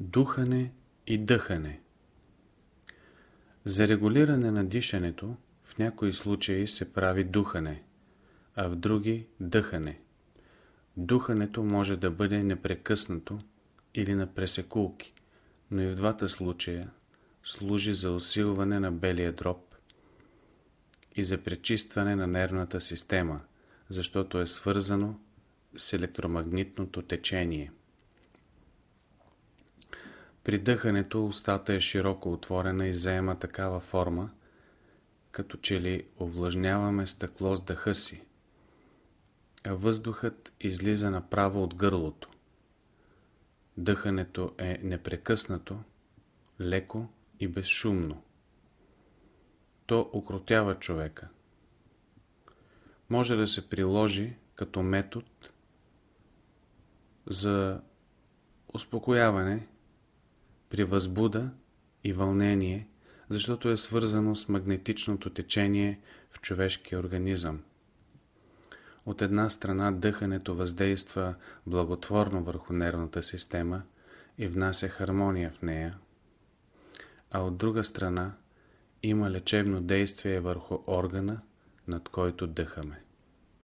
Духане и дъхане За регулиране на дишането в някои случаи се прави духане, а в други дъхане. Духането може да бъде непрекъснато или на пресекулки, но и в двата случая служи за усилване на белия дроб и за пречистване на нервната система, защото е свързано с електромагнитното течение. При дъхането устата е широко отворена и заема такава форма, като че ли овлажняваме стъкло с дъха си, а въздухът излиза направо от гърлото. Дъхането е непрекъснато, леко и безшумно. То укротява човека. Може да се приложи като метод за успокояване при възбуда и вълнение, защото е свързано с магнетичното течение в човешкия организъм. От една страна дъхането въздейства благотворно върху нервната система и внася хармония в нея, а от друга страна има лечебно действие върху органа, над който дъхаме.